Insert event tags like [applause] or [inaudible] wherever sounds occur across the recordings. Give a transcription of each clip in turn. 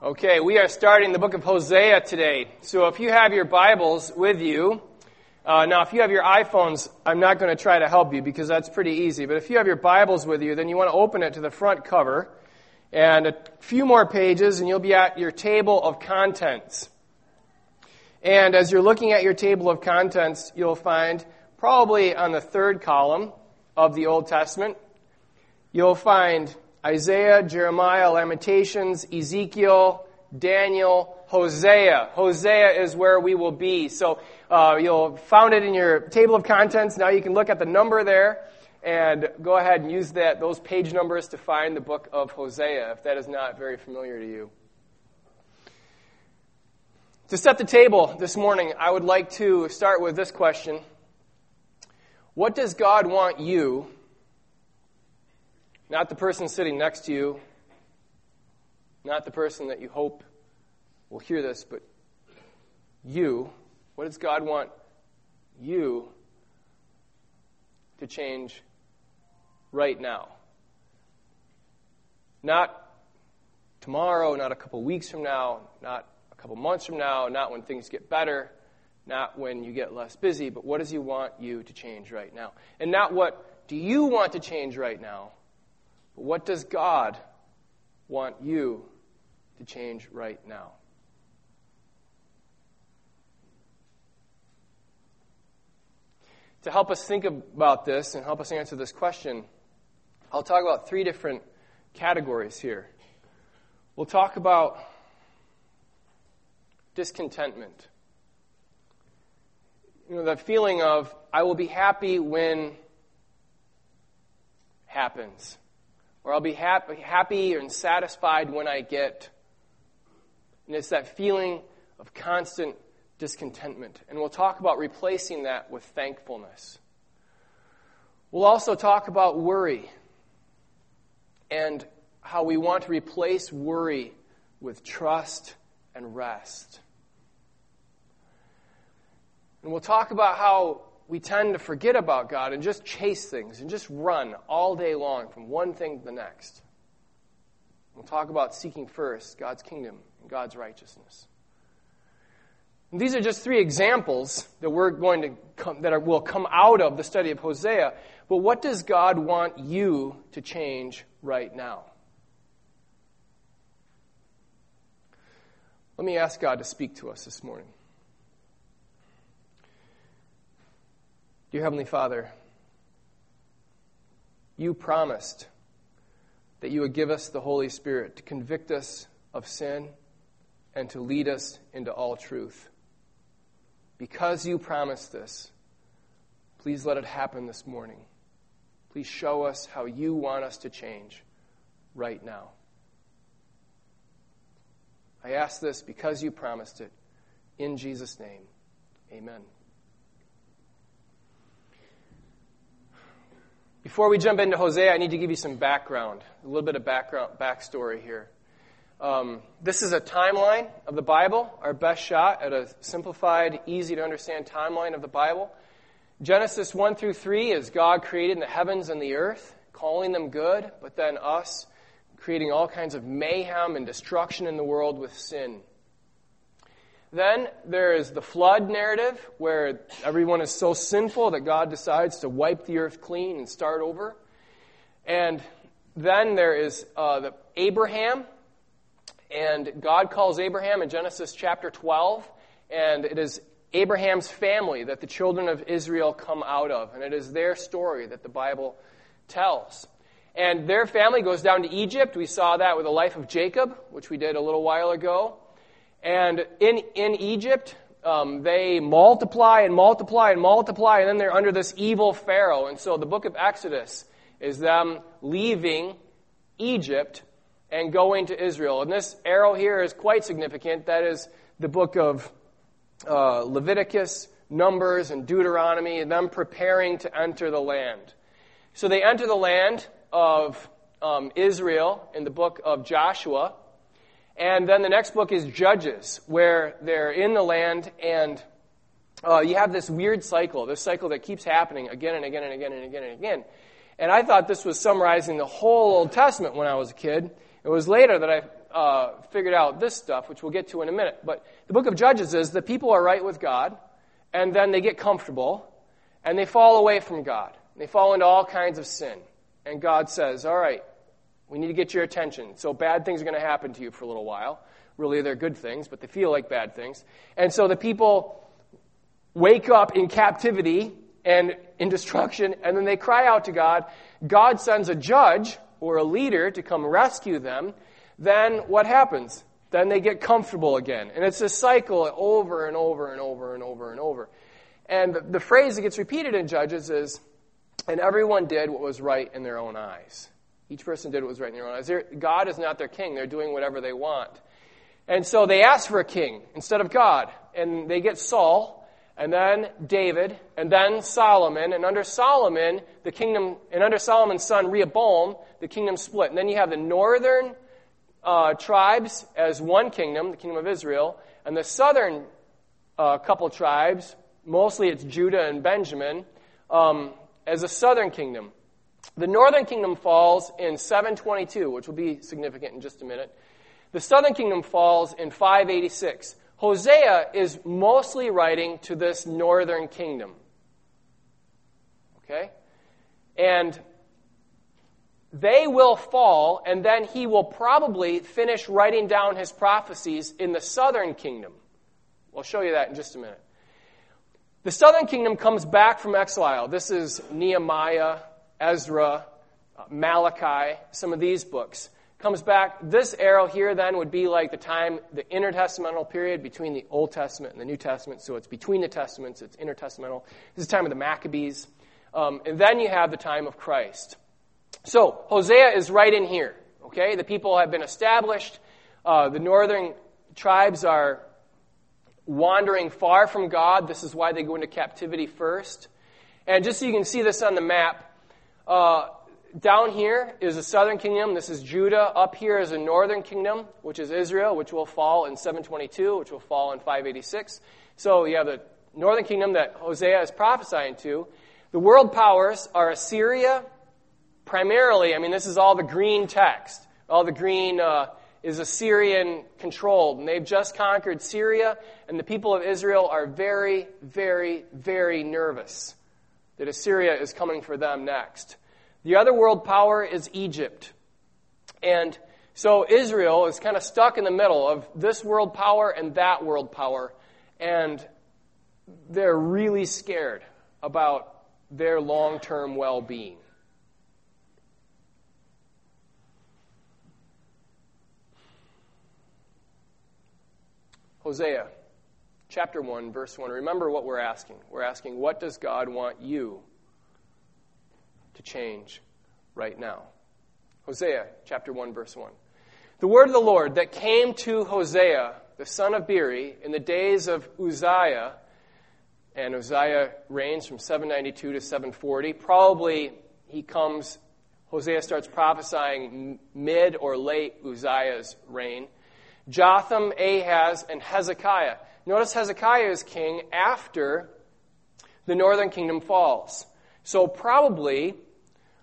Okay, we are starting the book of Hosea today. So if you have your Bibles with you, uh, now if you have your iPhones, I'm not going to try to help you because that's pretty easy. But if you have your Bibles with you, then you want to open it to the front cover and a few more pages, and you'll be at your table of contents. And as you're looking at your table of contents, you'll find probably on the third column of the Old Testament, you'll find Isaiah, Jeremiah, Lamentations, Ezekiel, Daniel, Hosea. Hosea is where we will be. So uh, you'll found it in your table of contents. Now you can look at the number there and go ahead and use that those page numbers to find the book of Hosea if that is not very familiar to you. To set the table this morning, I would like to start with this question. What does God want you not the person sitting next to you, not the person that you hope will hear this, but you. What does God want you to change right now? Not tomorrow, not a couple weeks from now, not a couple months from now, not when things get better, not when you get less busy, but what does He want you to change right now? And not what do you want to change right now, but what does God want you to change right now? To help us think about this and help us answer this question, I'll talk about three different categories here. We'll talk about discontentment. You know, that feeling of, I will be happy when happens or I'll be happy, happy and satisfied when I get. And it's that feeling of constant discontentment. And we'll talk about replacing that with thankfulness. We'll also talk about worry and how we want to replace worry with trust and rest. And we'll talk about how we tend to forget about God and just chase things and just run all day long from one thing to the next. We'll talk about seeking first God's kingdom and God's righteousness. And these are just three examples that we're going to come, that are, will come out of the study of Hosea. But what does God want you to change right now? Let me ask God to speak to us this morning. Dear Heavenly Father, you promised that you would give us the Holy Spirit to convict us of sin and to lead us into all truth. Because you promised this, please let it happen this morning. Please show us how you want us to change right now. I ask this because you promised it. In Jesus' name, amen. Before we jump into Hosea, I need to give you some background, a little bit of background, backstory here. Um, this is a timeline of the Bible, our best shot at a simplified, easy to understand timeline of the Bible. Genesis 1 through 3 is God creating the heavens and the earth, calling them good, but then us creating all kinds of mayhem and destruction in the world with sin. Then there is the flood narrative, where everyone is so sinful that God decides to wipe the earth clean and start over. And then there is uh, the Abraham, and God calls Abraham in Genesis chapter 12, and it is Abraham's family that the children of Israel come out of, and it is their story that the Bible tells. And their family goes down to Egypt. We saw that with the life of Jacob, which we did a little while ago. And in, in Egypt, um, they multiply and multiply and multiply, and then they're under this evil Pharaoh. And so the book of Exodus is them leaving Egypt and going to Israel. And this arrow here is quite significant. That is the book of uh, Leviticus, Numbers, and Deuteronomy, and them preparing to enter the land. So they enter the land of um, Israel in the book of Joshua. And then the next book is Judges, where they're in the land and uh, you have this weird cycle, this cycle that keeps happening again and again and again and again and again. And I thought this was summarizing the whole Old Testament when I was a kid. It was later that I uh, figured out this stuff, which we'll get to in a minute. But the book of Judges is the people are right with God, and then they get comfortable, and they fall away from God. They fall into all kinds of sin. And God says, All right, we need to get your attention. So bad things are going to happen to you for a little while. Really, they're good things, but they feel like bad things. And so the people wake up in captivity and in destruction, and then they cry out to God. God sends a judge or a leader to come rescue them. Then what happens? Then they get comfortable again. And it's a cycle over and over and over and over and over. And the phrase that gets repeated in Judges is, and everyone did what was right in their own eyes. Each person did what was right in their own eyes. God is not their king. They're doing whatever they want. And so they ask for a king instead of God. And they get Saul, and then David, and then Solomon. And under Solomon, the kingdom, and under Solomon's son Rehoboam, the kingdom split. And then you have the northern uh, tribes as one kingdom, the kingdom of Israel, and the southern uh, couple tribes, mostly it's Judah and Benjamin, um, as a southern kingdom. The northern kingdom falls in 722, which will be significant in just a minute. The southern kingdom falls in 586. Hosea is mostly writing to this northern kingdom. Okay? And they will fall, and then he will probably finish writing down his prophecies in the southern kingdom. We'll show you that in just a minute. The southern kingdom comes back from exile. This is Nehemiah, Ezra, uh, Malachi, some of these books. Comes back. This arrow here then would be like the time, the intertestamental period between the Old Testament and the New Testament. So it's between the Testaments, it's intertestamental. This is the time of the Maccabees. Um, and then you have the time of Christ. So Hosea is right in here. Okay? The people have been established. Uh, the northern tribes are wandering far from God. This is why they go into captivity first. And just so you can see this on the map, uh, down here is the southern kingdom. This is Judah. Up here is the northern kingdom, which is Israel, which will fall in 722, which will fall in 586. So you have the northern kingdom that Hosea is prophesying to. The world powers are Assyria, primarily. I mean, this is all the green text. All the green uh, is Assyrian controlled, and they've just conquered Syria, and the people of Israel are very, very, very nervous that Assyria is coming for them next. The other world power is Egypt. And so Israel is kind of stuck in the middle of this world power and that world power. And they're really scared about their long term well being. Hosea chapter 1, verse 1. Remember what we're asking. We're asking, what does God want you to change right now? Hosea chapter 1, verse 1. The word of the Lord that came to Hosea, the son of Beeri, in the days of Uzziah, and Uzziah reigns from 792 to 740. Probably he comes, Hosea starts prophesying mid or late Uzziah's reign. Jotham, Ahaz, and Hezekiah. Notice Hezekiah is king after the northern kingdom falls. So probably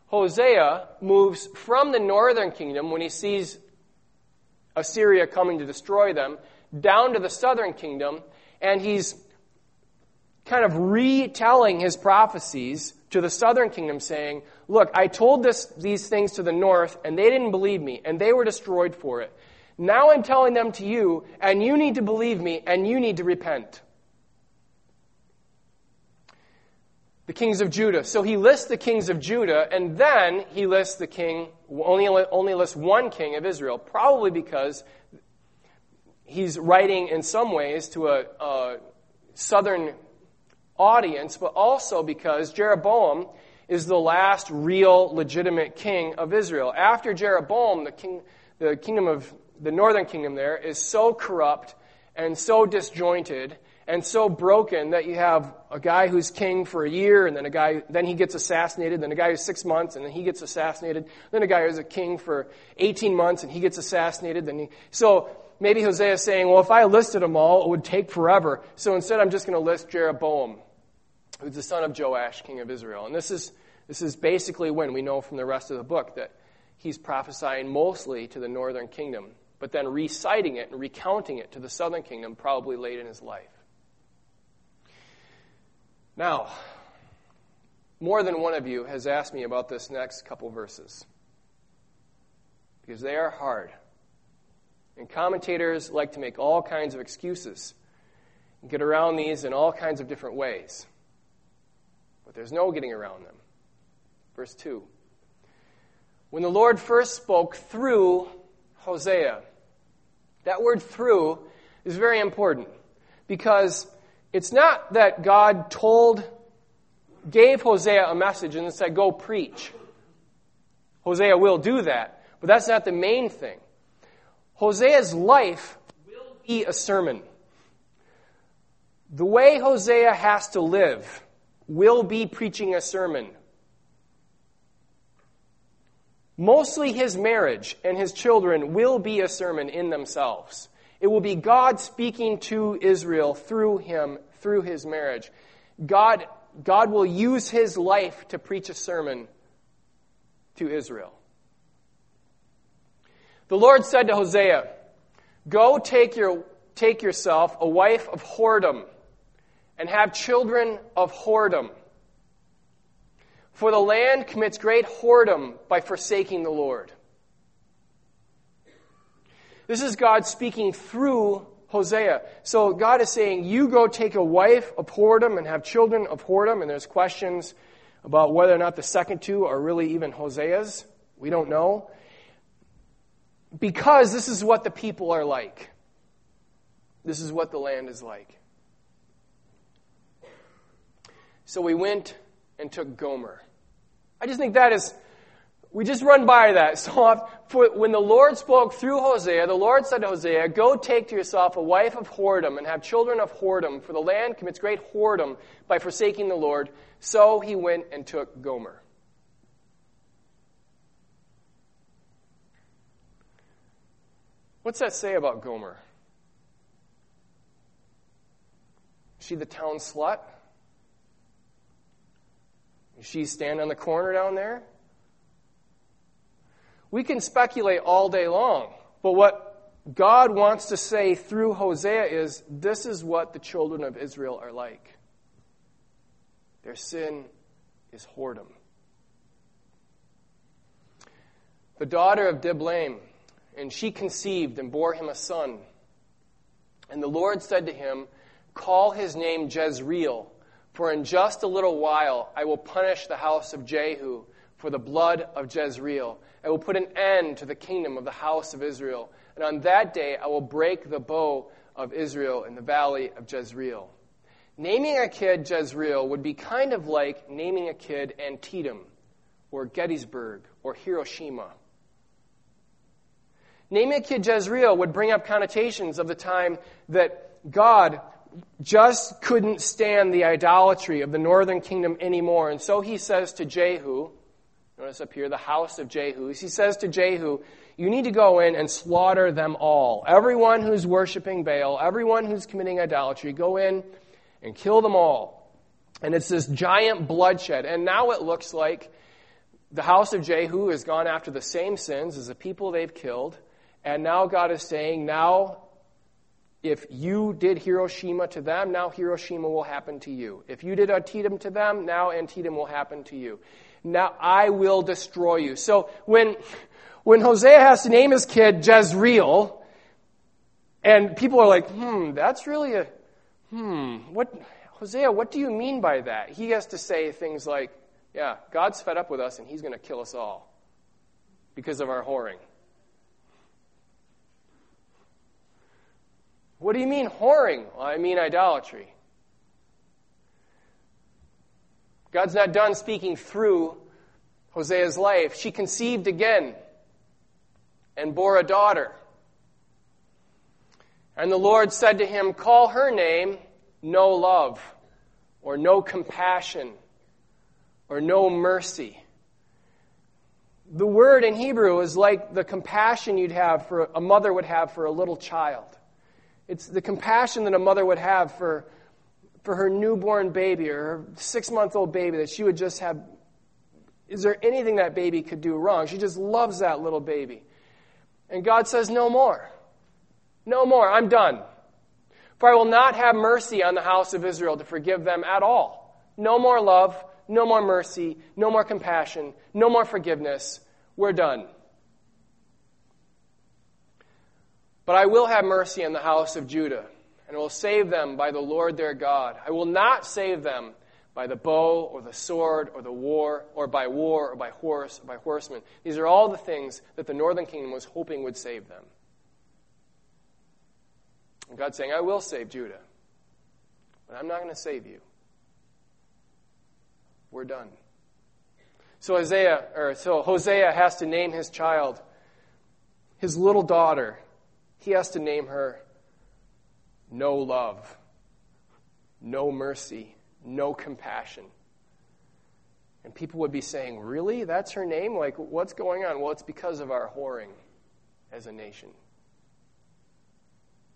Hosea moves from the northern kingdom when he sees Assyria coming to destroy them down to the southern kingdom, and he's kind of retelling his prophecies to the southern kingdom, saying, Look, I told this, these things to the north, and they didn't believe me, and they were destroyed for it. Now I'm telling them to you, and you need to believe me, and you need to repent. The kings of Judah. So he lists the kings of Judah, and then he lists the king, only, only lists one king of Israel, probably because he's writing in some ways to a, a southern audience, but also because Jeroboam is the last real legitimate king of Israel. After Jeroboam, the, king, the kingdom of the northern kingdom there is so corrupt and so disjointed and so broken that you have a guy who's king for a year and then a guy then he gets assassinated then a guy who's six months and then he gets assassinated then a guy who's a king for 18 months and he gets assassinated then he, so maybe hosea is saying well if i listed them all it would take forever. So instead i'm just going to list jeroboam who's the son of joash king of israel. And this is this is basically when we know from the rest of the book that he's prophesying mostly to the northern kingdom but then reciting it and recounting it to the southern kingdom probably late in his life. Now, more than one of you has asked me about this next couple verses because they are hard. And commentators like to make all kinds of excuses and get around these in all kinds of different ways. But there's no getting around them. Verse 2. When the Lord first spoke through Hosea, that word through is very important because it's not that God told, gave Hosea a message and said, go preach. Hosea will do that, but that's not the main thing. Hosea's life will be a sermon. The way Hosea has to live will be preaching a sermon. Mostly his marriage and his children will be a sermon in themselves. It will be God speaking to Israel through him, through his marriage. God, God will use his life to preach a sermon to Israel. The Lord said to Hosea, Go take, your, take yourself a wife of whoredom and have children of whoredom for the land commits great whoredom by forsaking the Lord. This is God speaking through Hosea. So God is saying, You go take a wife of whoredom and have children of whoredom. And there's questions about whether or not the second two are really even Hosea's. We don't know. Because this is what the people are like. This is what the land is like. So we went and took Gomer. I just think that is, we just run by that [laughs] so when the Lord spoke through Hosea, the Lord said to Hosea, Go take to yourself a wife of whoredom and have children of whoredom, for the land commits great whoredom by forsaking the Lord. So he went and took Gomer. What's that say about Gomer? Is she the town slut? She stand on the corner down there? We can speculate all day long, but what God wants to say through Hosea is this is what the children of Israel are like. Their sin is whoredom. The daughter of Diblaim, and she conceived and bore him a son. And the Lord said to him, Call his name Jezreel for in just a little while I will punish the house of Jehu for the blood of Jezreel. I will put an end to the kingdom of the house of Israel. And on that day I will break the bow of Israel in the valley of Jezreel. Naming a kid Jezreel would be kind of like naming a kid Antietam or Gettysburg or Hiroshima. Naming a kid Jezreel would bring up connotations of the time that God just couldn't stand the idolatry of the northern kingdom anymore. And so he says to Jehu, notice up here, the house of Jehu, he says to Jehu, you need to go in and slaughter them all. Everyone who's worshiping Baal, everyone who's committing idolatry, go in and kill them all. And it's this giant bloodshed. And now it looks like the house of Jehu has gone after the same sins as the people they've killed. And now God is saying, now if you did Hiroshima to them, now Hiroshima will happen to you. If you did Antietam to them, now Antietam will happen to you. Now I will destroy you. So when, when Hosea has to name his kid Jezreel, and people are like, hmm, that's really a, hmm, what, Hosea, what do you mean by that? He has to say things like, yeah, God's fed up with us and he's going to kill us all because of our whoring. What do you mean whoring? Well, I mean idolatry. God's not done speaking through Hosea's life. She conceived again and bore a daughter. And the Lord said to him, Call her name no love, or no compassion, or no mercy. The word in Hebrew is like the compassion you'd have for a mother would have for a little child. It's the compassion that a mother would have for, for her newborn baby or her six month old baby that she would just have. Is there anything that baby could do wrong? She just loves that little baby. And God says, No more. No more. I'm done. For I will not have mercy on the house of Israel to forgive them at all. No more love, no more mercy, no more compassion, no more forgiveness. We're done. But I will have mercy on the house of Judah, and will save them by the Lord their God. I will not save them by the bow or the sword or the war or by war or by horse or by horsemen. These are all the things that the northern kingdom was hoping would save them. And God's saying, I will save Judah, but I'm not going to save you. We're done. So Isaiah, or so Hosea has to name his child, his little daughter. He has to name her no love, no mercy, no compassion. And people would be saying, Really? That's her name? Like, what's going on? Well, it's because of our whoring as a nation.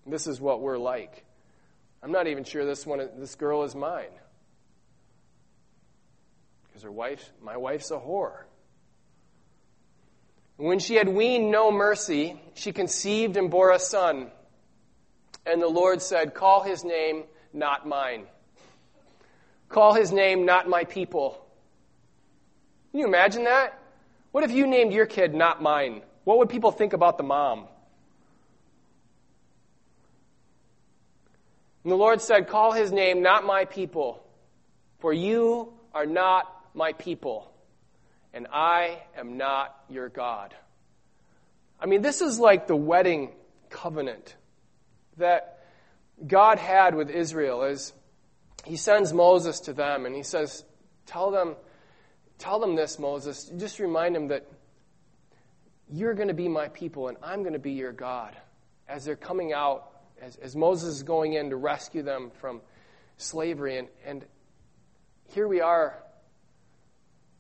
This is what we're like. I'm not even sure this one, this girl is mine. Because her wife, my wife's a whore. When she had weaned no mercy, she conceived and bore a son. And the Lord said, Call his name not mine. Call his name not my people. Can you imagine that? What if you named your kid not mine? What would people think about the mom? And the Lord said, Call his name not my people, for you are not my people, and I am not your God. I mean, this is like the wedding covenant that God had with Israel as he sends Moses to them and he says, Tell them, tell them this, Moses. Just remind them that you're going to be my people and I'm going to be your God. As they're coming out, as, as Moses is going in to rescue them from slavery. And, and here we are.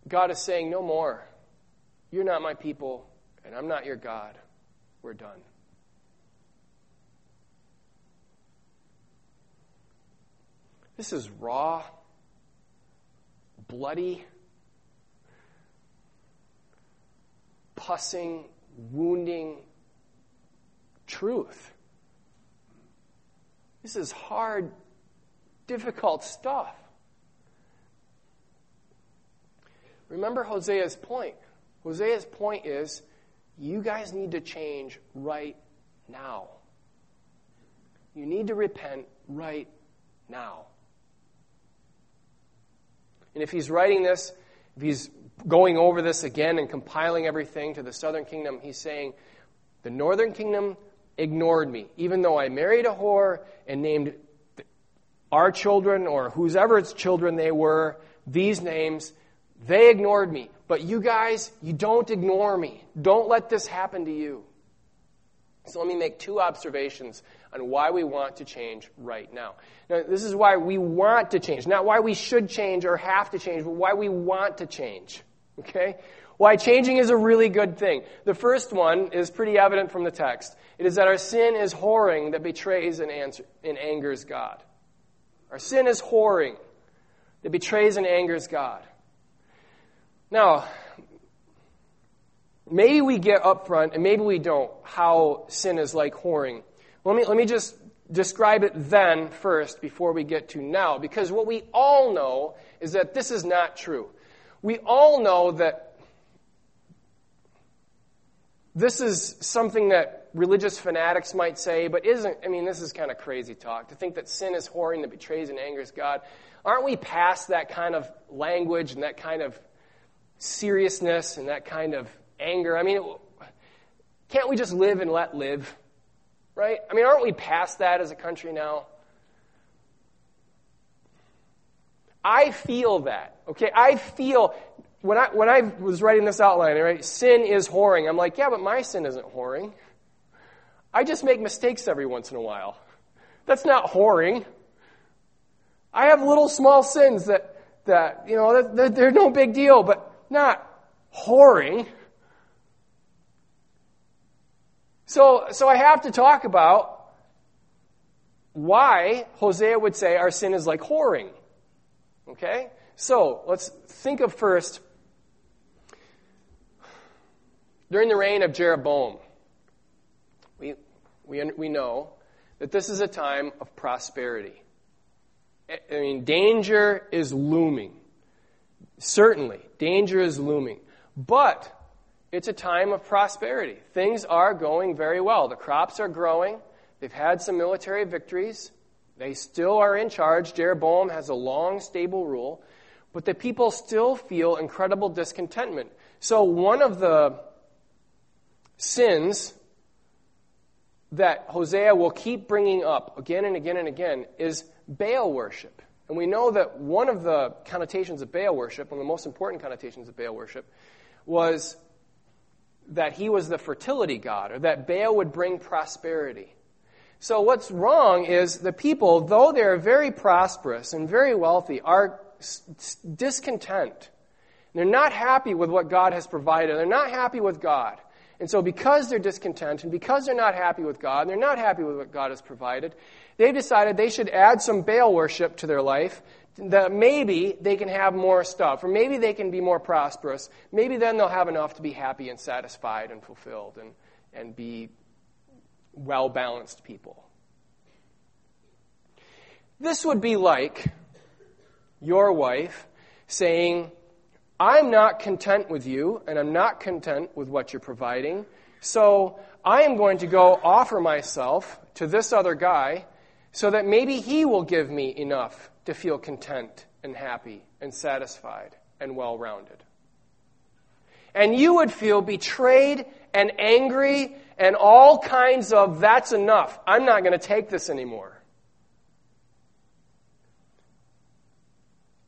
God is saying, No more. You're not my people, and I'm not your God. We're done. This is raw, bloody, pussing, wounding truth. This is hard, difficult stuff. Remember Hosea's point. Hosea's point is you guys need to change right now. You need to repent right now. And if he's writing this, if he's going over this again and compiling everything to the southern kingdom, he's saying, The northern kingdom ignored me, even though I married a whore and named our children or whoever's children they were these names. They ignored me. But you guys, you don't ignore me. Don't let this happen to you. So let me make two observations on why we want to change right now. Now, this is why we want to change, not why we should change or have to change, but why we want to change. Okay? Why changing is a really good thing. The first one is pretty evident from the text. It is that our sin is whoring that betrays and, answer, and angers God. Our sin is whoring that betrays and angers God. Now, maybe we get up front and maybe we don't how sin is like whoring. Let me, let me just describe it then first before we get to now, because what we all know is that this is not true. We all know that this is something that religious fanatics might say, but isn't, I mean, this is kind of crazy talk to think that sin is whoring that betrays and angers God. Aren't we past that kind of language and that kind of seriousness and that kind of anger? I mean, can't we just live and let live? Right? I mean, aren't we past that as a country now? I feel that. Okay, I feel when I when I was writing this outline, right, sin is whoring. I'm like, yeah, but my sin isn't whoring. I just make mistakes every once in a while. That's not whoring. I have little small sins that that you know they're, they're no big deal, but not whoring. So, so I have to talk about why Hosea would say our sin is like whoring. Okay? So, let's think of first during the reign of Jeroboam. we, we we know that this is a time of prosperity. I mean, danger is looming. Certainly, danger is looming. But it's a time of prosperity. Things are going very well. The crops are growing. They've had some military victories. They still are in charge. Jeroboam has a long, stable rule. But the people still feel incredible discontentment. So, one of the sins that Hosea will keep bringing up again and again and again is Baal worship. And we know that one of the connotations of Baal worship, one of the most important connotations of Baal worship, was that he was the fertility god, or that Baal would bring prosperity. So what's wrong is the people, though they're very prosperous and very wealthy, are discontent. They're not happy with what God has provided. They're not happy with God. And so because they're discontent and because they're not happy with God and they're not happy with what God has provided, they've decided they should add some Baal worship to their life that maybe they can have more stuff, or maybe they can be more prosperous. Maybe then they'll have enough to be happy and satisfied and fulfilled and, and be well balanced people. This would be like your wife saying, I'm not content with you, and I'm not content with what you're providing, so I am going to go offer myself to this other guy so that maybe he will give me enough to feel content and happy and satisfied and well rounded. And you would feel betrayed and angry and all kinds of, that's enough. I'm not going to take this anymore.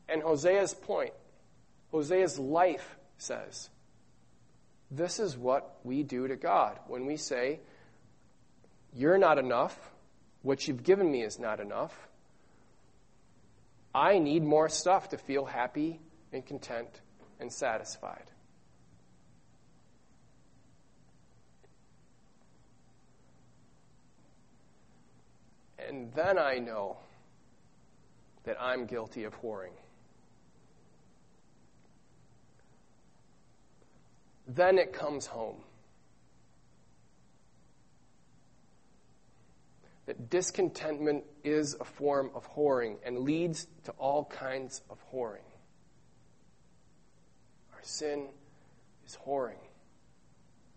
And Hosea's point, Hosea's life says, this is what we do to God when we say, You're not enough. What you've given me is not enough. I need more stuff to feel happy and content and satisfied. And then I know that I'm guilty of whoring. Then it comes home. That discontentment is a form of whoring and leads to all kinds of whoring. Our sin is whoring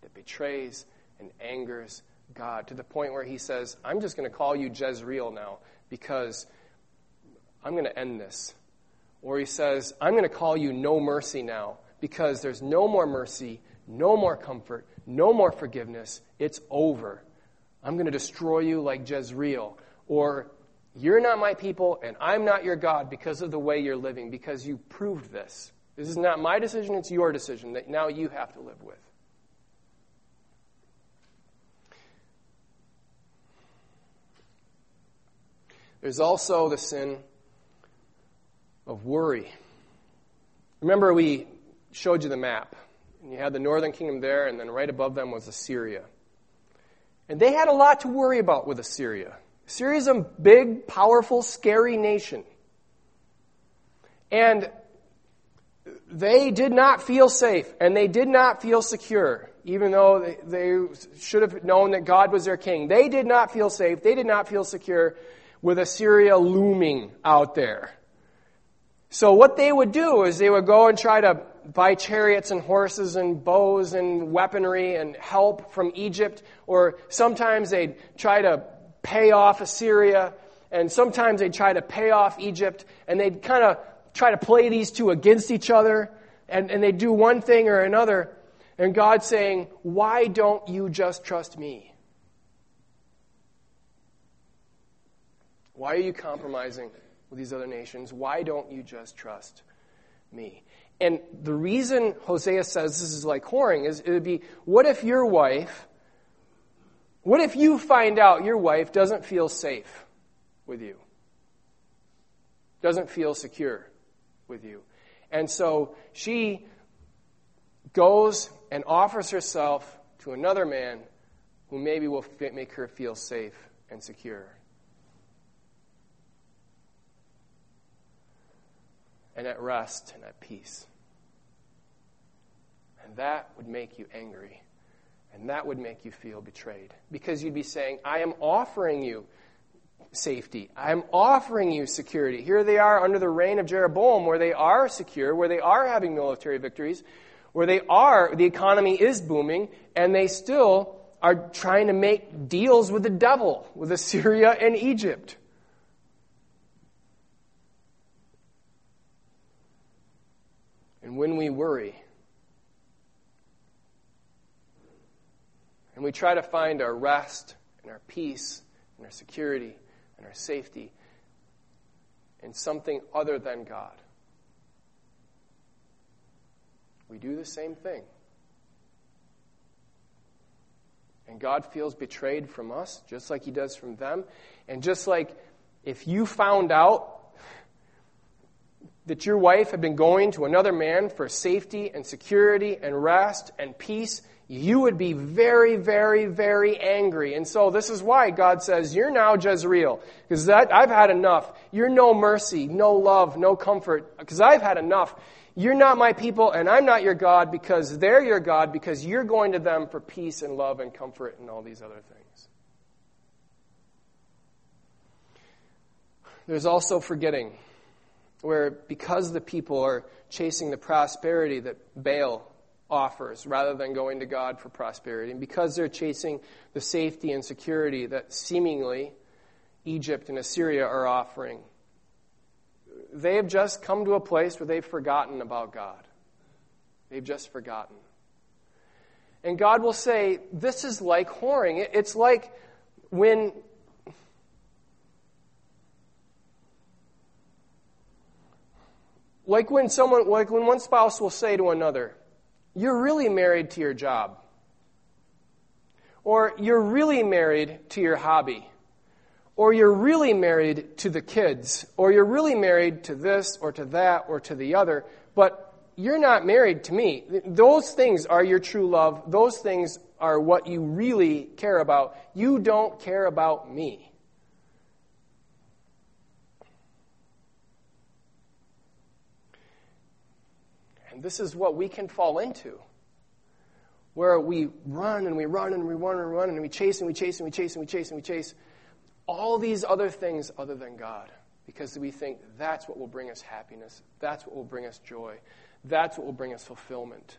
that betrays and angers God to the point where he says, I'm just going to call you Jezreel now because I'm going to end this. Or he says, I'm going to call you no mercy now because there's no more mercy, no more comfort, no more forgiveness. It's over. I'm going to destroy you like Jezreel. Or you're not my people and I'm not your God because of the way you're living, because you proved this. This is not my decision, it's your decision that now you have to live with. There's also the sin of worry. Remember, we showed you the map. And you had the northern kingdom there, and then right above them was Assyria. And they had a lot to worry about with Assyria. Assyria is a big, powerful, scary nation. And they did not feel safe, and they did not feel secure, even though they, they should have known that God was their king. They did not feel safe. They did not feel secure with Assyria looming out there. So what they would do is they would go and try to buy chariots and horses and bows and weaponry and help from Egypt, or sometimes they'd try to pay off Assyria, and sometimes they'd try to pay off Egypt, and they'd kind of try to play these two against each other, and, and they'd do one thing or another, and God's saying, Why don't you just trust me? Why are you compromising with these other nations? Why don't you just trust me? And the reason Hosea says this is like whoring is it would be what if your wife, what if you find out your wife doesn't feel safe with you? Doesn't feel secure with you. And so she goes and offers herself to another man who maybe will make her feel safe and secure. And at rest and at peace. And that would make you angry And that would make you feel betrayed because you'd be saying, I am offering you safety. I am offering you security. Here they are under the reign of Jeroboam, where they are secure, where they are having military victories, where they are, the economy is booming, and they still are trying to make deals with the devil, with Assyria and Egypt. And when we worry, and we try to find our rest and our peace and our security and our safety in something other than God. We do the same thing. And God feels betrayed from us, just like He does from them. And just like if you found out that your wife had been going to another man for safety and security and rest and peace, you would be very, very, very angry. And so this is why God says, You're now Jezreel, because I've had enough. You're no mercy, no love, no comfort, because I've had enough. You're not my people, and I'm not your God, because they're your God, because you're going to them for peace and love and comfort and all these other things. There's also forgetting, where because the people are chasing the prosperity that Baal offers rather than going to God for prosperity. And because they're chasing the safety and security that seemingly Egypt and Assyria are offering, they have just come to a place where they've forgotten about God. They've just forgotten. And God will say, This is like whoring. It's like when. Like when someone, like when one spouse will say to another, you're really married to your job. Or you're really married to your hobby. Or you're really married to the kids. Or you're really married to this or to that or to the other. But you're not married to me. Those things are your true love. Those things are what you really care about. You don't care about me. This is what we can fall into. Where we run and we run and we run and run and we chase and we chase and we chase and we chase and we chase all these other things other than God. Because we think that's what will bring us happiness. That's what will bring us joy. That's what will bring us fulfillment.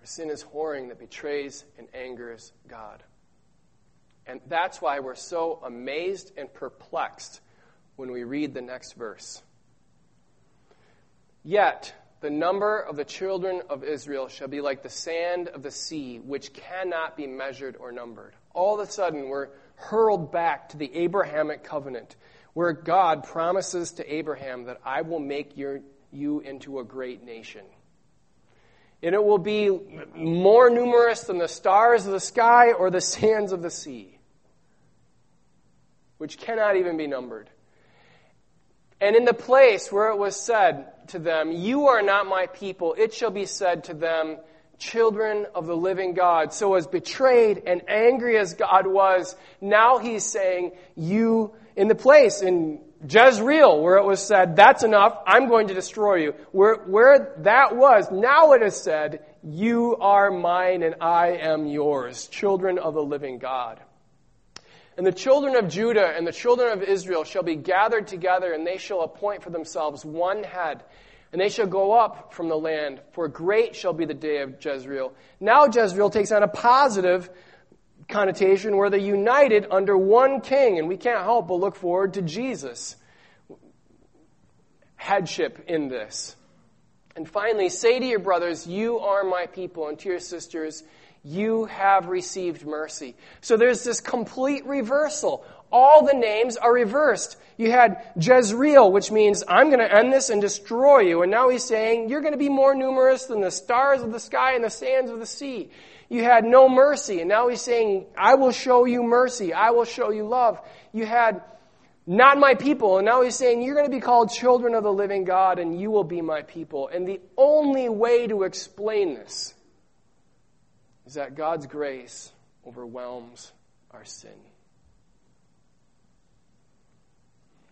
Our sin is whoring that betrays and angers God. And that's why we're so amazed and perplexed when we read the next verse. Yet, the number of the children of Israel shall be like the sand of the sea, which cannot be measured or numbered. All of a sudden, we're hurled back to the Abrahamic covenant, where God promises to Abraham that I will make your, you into a great nation. And it will be more numerous than the stars of the sky or the [laughs] sands of the sea which cannot even be numbered. And in the place where it was said to them, You are not my people, it shall be said to them, Children of the living God. So, as betrayed and angry as God was, now he's saying, You, in the place in Jezreel, where it was said, That's enough, I'm going to destroy you. Where, where that was, now it is said, You are mine and I am yours, children of the living God. And the children of Judah and the children of Israel shall be gathered together, and they shall appoint for themselves one head. And they shall go up from the land, for great shall be the day of Jezreel. Now Jezreel takes on a positive connotation where they're united under one king, and we can't help but look forward to Jesus' headship in this. And finally, say to your brothers, You are my people, and to your sisters, you have received mercy. So there's this complete reversal. All the names are reversed. You had Jezreel, which means I'm going to end this and destroy you. And now he's saying you're going to be more numerous than the stars of the sky and the sands of the sea. You had no mercy. And now he's saying, I will show you mercy. I will show you love. You had not my people. And now he's saying, You're going to be called children of the living God, and you will be my people. And the only way to explain this is that God's grace overwhelms our sin.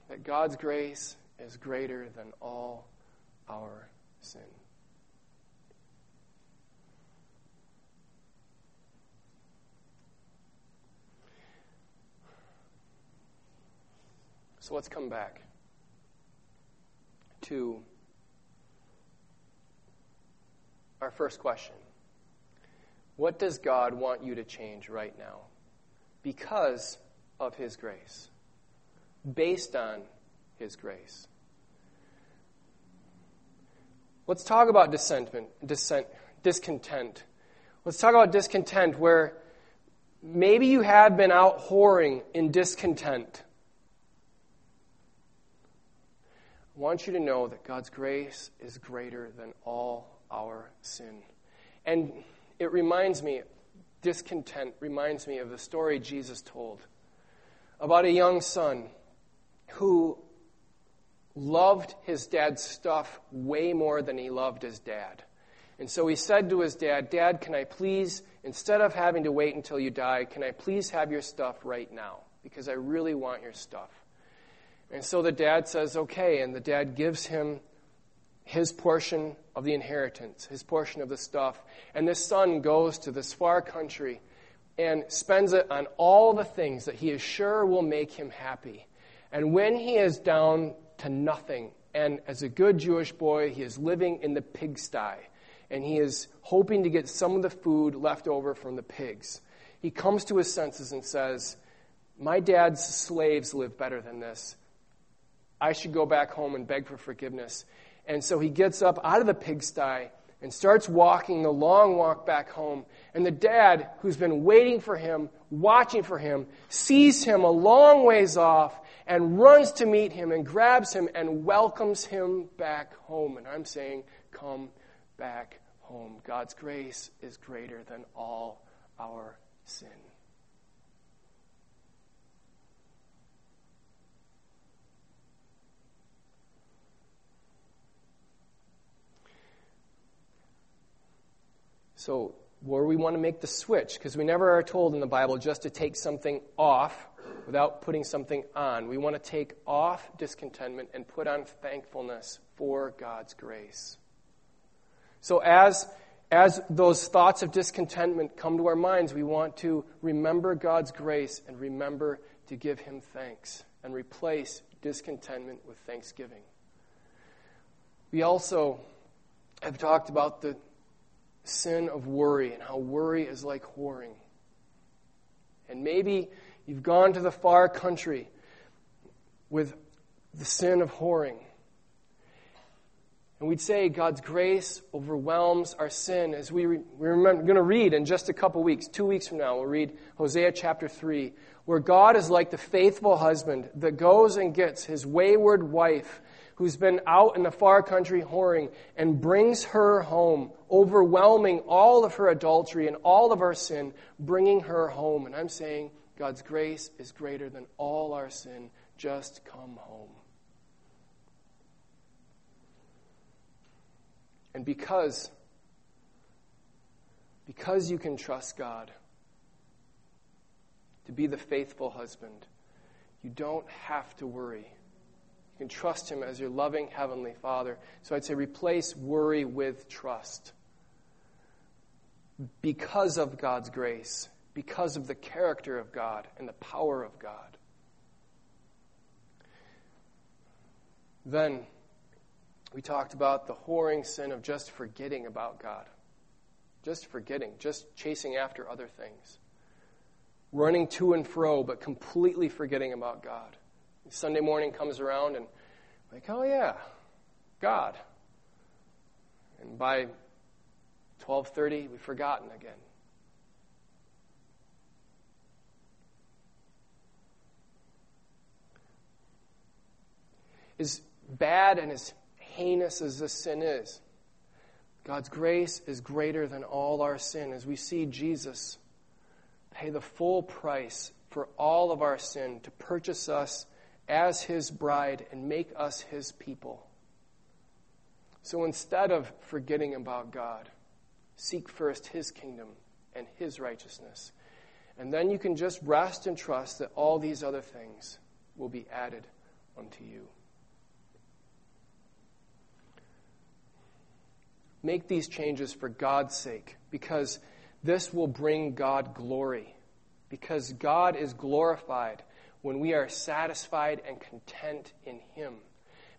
That God's grace is greater than all our sin. So let's come back to our first question What does God want you to change right now? Because of His grace, based on His grace. Let's talk about dissentment, dissent, discontent. Let's talk about discontent where maybe you have been out whoring in discontent. I want you to know that God's grace is greater than all our sin. And it reminds me, discontent reminds me of the story Jesus told about a young son who loved his dad's stuff way more than he loved his dad. And so he said to his dad, Dad, can I please, instead of having to wait until you die, can I please have your stuff right now? Because I really want your stuff. And so the dad says, okay. And the dad gives him his portion of the inheritance, his portion of the stuff. And this son goes to this far country and spends it on all the things that he is sure will make him happy. And when he is down to nothing, and as a good Jewish boy, he is living in the pigsty, and he is hoping to get some of the food left over from the pigs. He comes to his senses and says, My dad's slaves live better than this. I should go back home and beg for forgiveness. And so he gets up out of the pigsty and starts walking the long walk back home. And the dad, who's been waiting for him, watching for him, sees him a long ways off and runs to meet him and grabs him and welcomes him back home. And I'm saying, come back home. God's grace is greater than all our sin. So, where we want to make the switch, because we never are told in the Bible just to take something off without putting something on. We want to take off discontentment and put on thankfulness for God's grace. So, as, as those thoughts of discontentment come to our minds, we want to remember God's grace and remember to give Him thanks and replace discontentment with thanksgiving. We also have talked about the sin of worry and how worry is like whoring. And maybe you've gone to the far country with the sin of whoring. And we'd say God's grace overwhelms our sin as we re- we're going to read in just a couple weeks, two weeks from now, we'll read Hosea chapter 3, where God is like the faithful husband that goes and gets his wayward wife who's been out in the far country whoring and brings her home, overwhelming all of her adultery and all of our sin, bringing her home. And I'm saying God's grace is greater than all our sin. Just come home. And because because you can trust God to be the faithful husband, you don't have to worry you can trust Him as your loving Heavenly Father. So I'd say replace worry with trust. Because of God's grace, because of the character of God and the power of God. Then we talked about the whoring sin of just forgetting about God. Just forgetting, just chasing after other things. Running to and fro, but completely forgetting about God. Sunday morning comes around and like, oh yeah, God. And by 12:30, we've forgotten again. As bad and as heinous as this sin is, God's grace is greater than all our sin as we see Jesus pay the full price for all of our sin to purchase us as his bride and make us his people. So instead of forgetting about God, seek first his kingdom and his righteousness. And then you can just rest and trust that all these other things will be added unto you. Make these changes for God's sake, because this will bring God glory, because God is glorified when we are satisfied and content in Him.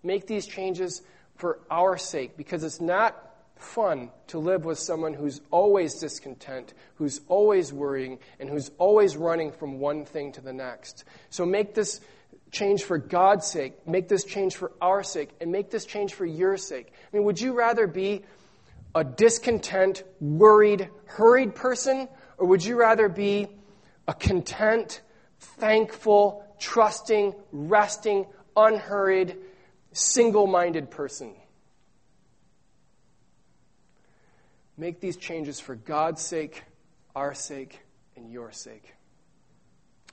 Make these changes for our sake, because it's not fun to live with someone who's always discontent, who's always worrying, and who's always running from one thing to the next. So make this change for God's sake, make this change for our sake, and make this change for your sake. I mean, would you rather be a discontent, worried, hurried person, or would you rather be a content, thankful, trusting, resting, unhurried, single minded person? Make these changes for God's sake, our sake, and your sake.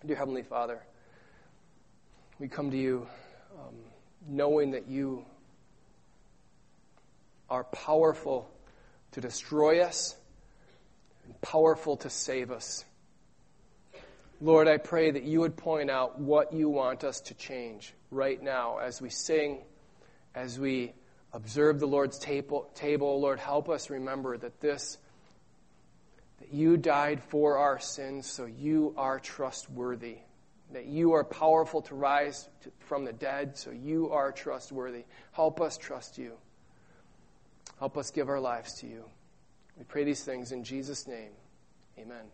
Dear Heavenly Father, we come to you um, knowing that you are powerful to destroy us and powerful to save us. Lord, I pray that you would point out what you want us to change right now as we sing, as we observe the Lord's table. table. Lord, help us remember that this, that you died for our sins, so you are trustworthy. That you are powerful to rise to, from the dead, so you are trustworthy. Help us trust you. Help us give our lives to you. We pray these things in Jesus' name. Amen.